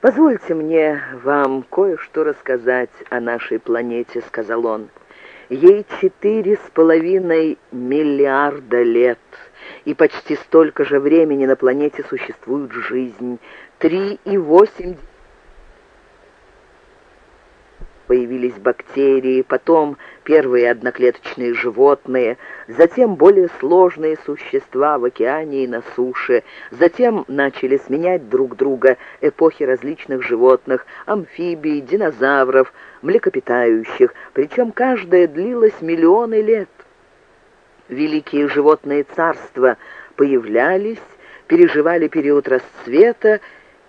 «Позвольте мне вам кое-что рассказать о нашей планете», — сказал он. «Ей четыре с половиной миллиарда лет, и почти столько же времени на планете существует жизнь. Три и восемь появились бактерии, потом первые одноклеточные животные, затем более сложные существа в океане и на суше, затем начали сменять друг друга эпохи различных животных, амфибий, динозавров, млекопитающих, причем каждая длилась миллионы лет. Великие животные царства появлялись, переживали период расцвета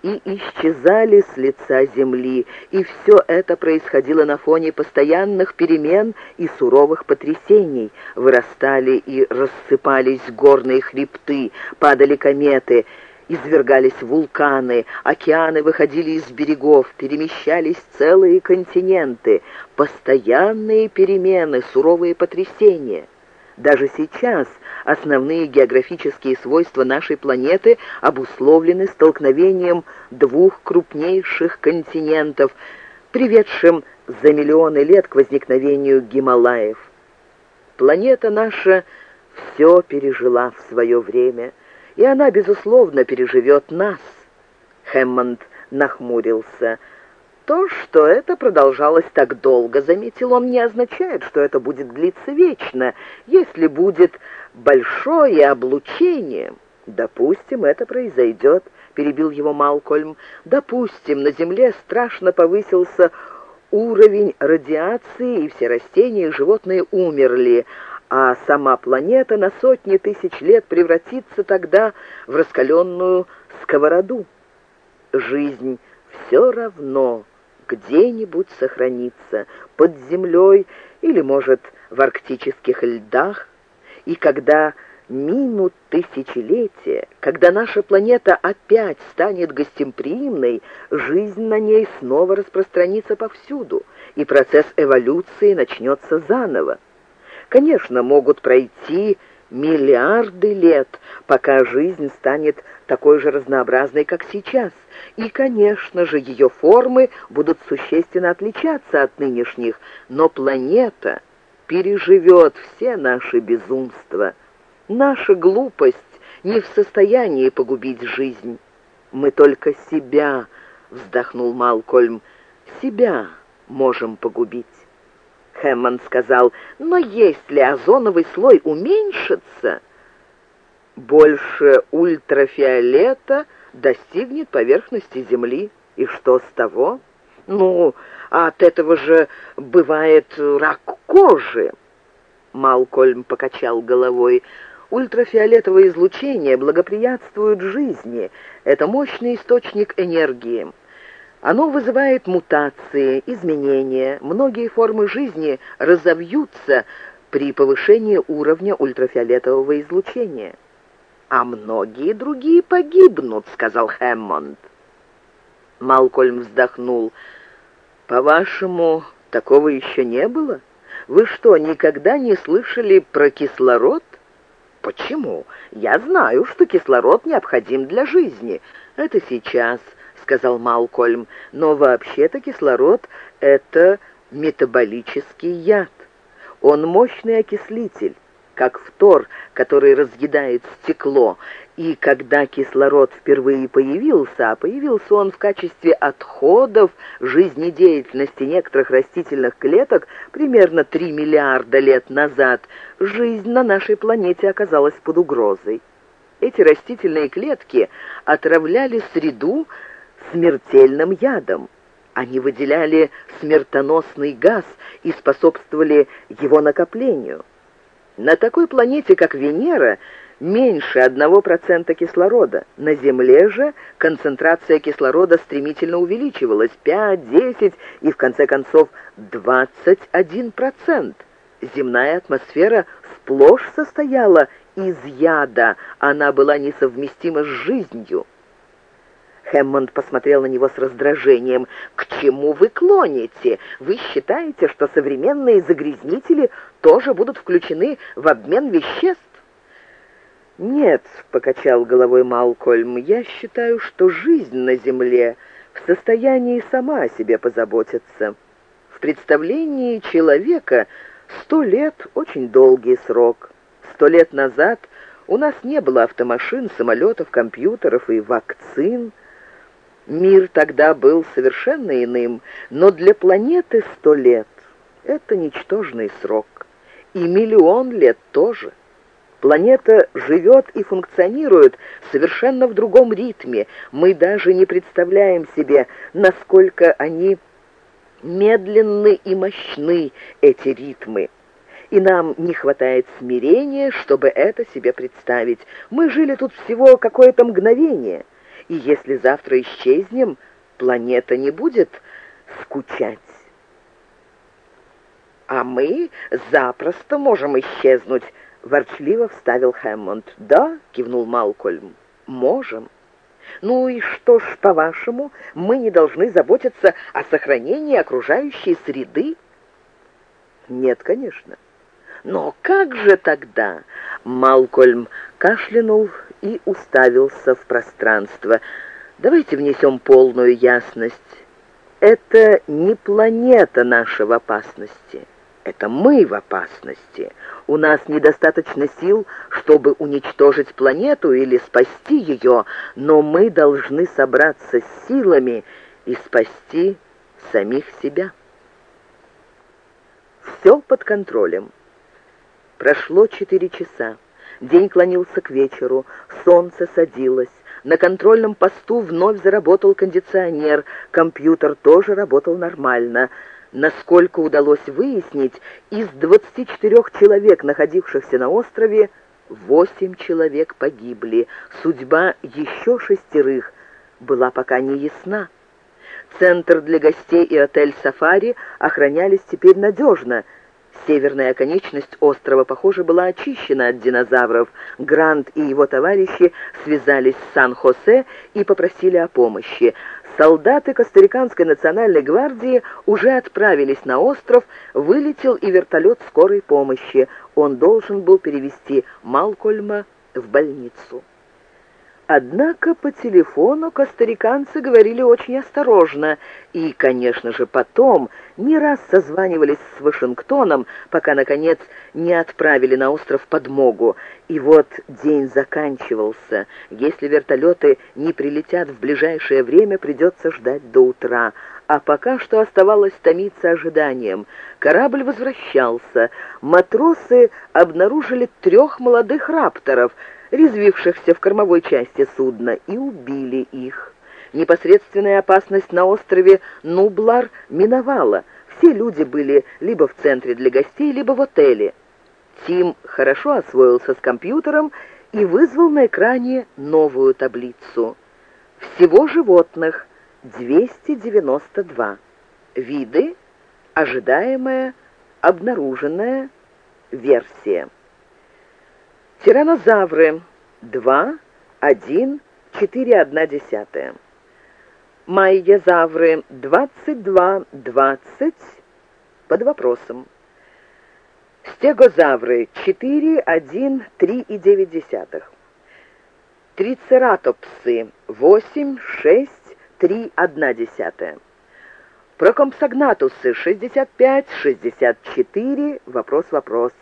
и исчезали с лица земли, и все это происходило на фоне постоянных перемен и суровых потрясений. Вырастали и рассыпались горные хребты, падали кометы, извергались вулканы, океаны выходили из берегов, перемещались целые континенты, постоянные перемены, суровые потрясения. Даже сейчас основные географические свойства нашей планеты обусловлены столкновением двух крупнейших континентов, приведшим за миллионы лет к возникновению Гималаев. Планета наша все пережила в свое время, и она, безусловно, переживет нас. Хэммонд нахмурился – то, что это продолжалось так долго, заметил он, не означает, что это будет длиться вечно. Если будет большое облучение, допустим, это произойдет, перебил его Малкольм. Допустим, на Земле страшно повысился уровень радиации, и все растения и животные умерли, а сама планета на сотни тысяч лет превратится тогда в раскаленную сковороду. Жизнь все равно где-нибудь сохранится, под землей или, может, в арктических льдах. И когда минут тысячелетия, когда наша планета опять станет гостеприимной, жизнь на ней снова распространится повсюду, и процесс эволюции начнется заново. Конечно, могут пройти миллиарды лет, пока жизнь станет такой же разнообразной, как сейчас. И, конечно же, ее формы будут существенно отличаться от нынешних, но планета переживет все наши безумства. Наша глупость не в состоянии погубить жизнь. Мы только себя, вздохнул Малкольм, себя можем погубить. Хэммонд сказал, но если озоновый слой уменьшится, больше ультрафиолета достигнет поверхности Земли. И что с того? Ну, от этого же бывает рак кожи. Малкольм покачал головой. Ультрафиолетовое излучение благоприятствует жизни. Это мощный источник энергии. Оно вызывает мутации, изменения. Многие формы жизни разовьются при повышении уровня ультрафиолетового излучения. «А многие другие погибнут», — сказал Хэммонд. Малкольм вздохнул. «По-вашему, такого еще не было? Вы что, никогда не слышали про кислород?» «Почему? Я знаю, что кислород необходим для жизни. Это сейчас», — сказал Малкольм. «Но вообще-то кислород — это метаболический яд. Он мощный окислитель, как фтор, который разъедает стекло. И когда кислород впервые появился, а появился он в качестве отходов жизнедеятельности некоторых растительных клеток примерно 3 миллиарда лет назад, жизнь на нашей планете оказалась под угрозой. Эти растительные клетки отравляли среду, смертельным ядом. Они выделяли смертоносный газ и способствовали его накоплению. На такой планете, как Венера, меньше 1% кислорода. На Земле же концентрация кислорода стремительно увеличивалась 5, 10 и в конце концов 21%. Земная атмосфера сплошь состояла из яда, она была несовместима с жизнью. Хэммонд посмотрел на него с раздражением. «К чему вы клоните? Вы считаете, что современные загрязнители тоже будут включены в обмен веществ?» «Нет», — покачал головой Малкольм, — «я считаю, что жизнь на Земле в состоянии сама о себе позаботиться. В представлении человека сто лет — очень долгий срок. Сто лет назад у нас не было автомашин, самолетов, компьютеров и вакцин. Мир тогда был совершенно иным, но для планеты сто лет — это ничтожный срок. И миллион лет тоже. Планета живет и функционирует совершенно в другом ритме. Мы даже не представляем себе, насколько они медленны и мощны, эти ритмы. И нам не хватает смирения, чтобы это себе представить. Мы жили тут всего какое-то мгновение. И если завтра исчезнем, планета не будет скучать. А мы запросто можем исчезнуть, — ворчливо вставил Хэммонд. «Да», — кивнул Малкольм, — «можем». «Ну и что ж, по-вашему, мы не должны заботиться о сохранении окружающей среды?» «Нет, конечно». «Но как же тогда?» Малкольм кашлянул и уставился в пространство. «Давайте внесем полную ясность. Это не планета наша в опасности». Это мы в опасности. У нас недостаточно сил, чтобы уничтожить планету или спасти ее, но мы должны собраться с силами и спасти самих себя. Все под контролем. Прошло четыре часа. День клонился к вечеру, солнце садилось. На контрольном посту вновь заработал кондиционер, компьютер тоже работал нормально — Насколько удалось выяснить, из 24 человек, находившихся на острове, 8 человек погибли. Судьба еще шестерых была пока не ясна. Центр для гостей и отель «Сафари» охранялись теперь надежно. Северная оконечность острова, похоже, была очищена от динозавров. Грант и его товарищи связались с Сан-Хосе и попросили о помощи. Солдаты Костариканской национальной гвардии уже отправились на остров, вылетел и вертолет скорой помощи. Он должен был перевести Малкольма в больницу. Однако по телефону костариканцы говорили очень осторожно и, конечно же, потом не раз созванивались с Вашингтоном, пока, наконец, не отправили на остров подмогу. И вот день заканчивался. Если вертолеты не прилетят в ближайшее время, придется ждать до утра. А пока что оставалось томиться ожиданием. Корабль возвращался. Матросы обнаружили трех молодых рапторов — резвившихся в кормовой части судна, и убили их. Непосредственная опасность на острове Нублар миновала. Все люди были либо в центре для гостей, либо в отеле. Тим хорошо освоился с компьютером и вызвал на экране новую таблицу. Всего животных 292. Виды, ожидаемая, обнаруженная версия. Тиранозавры 2, 1, 4, 1 десятая. Майязавры 22, 20 под вопросом. Стегозавры 4, 1, 3 и 9 десятых. Трицератопсы 8, 6, 3, 1 десятая. Прокомпсогнатусы 65, 64, вопрос-вопрос.